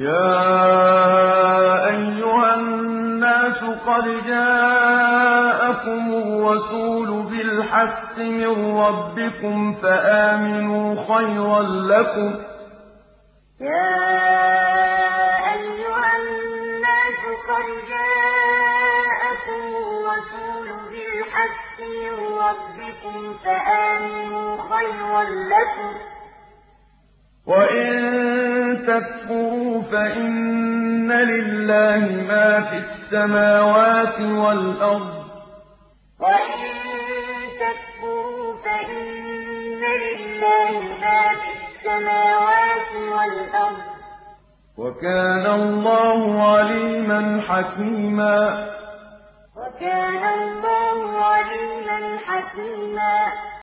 يَا أَيُّهَا النَّاسُ قَدْ جَاءَكُمُ الرَّسُولُ بِالْحَقِّ مِن رَّبِّكُمْ فَآمِنُوا خَيْرًا لَّكُمْ ۚ وَإِن تَكْفُرُوا فَإِنَّ لِلَّهِ مَا فِي السَّمَاوَاتِ وَالْأَرْضِ ۚ. وَكَانَ اللَّهُ عَلِيمًا حَكِيمًا وَإِن تَكْفُرُوا فَإِنَّ لِلَّهِ مَا فِي السَّمَاوَاتِ وَالْأَرْضِ ۚ. وَكَانَ اللَّهُ عَلِيمًا حَكِيمًا.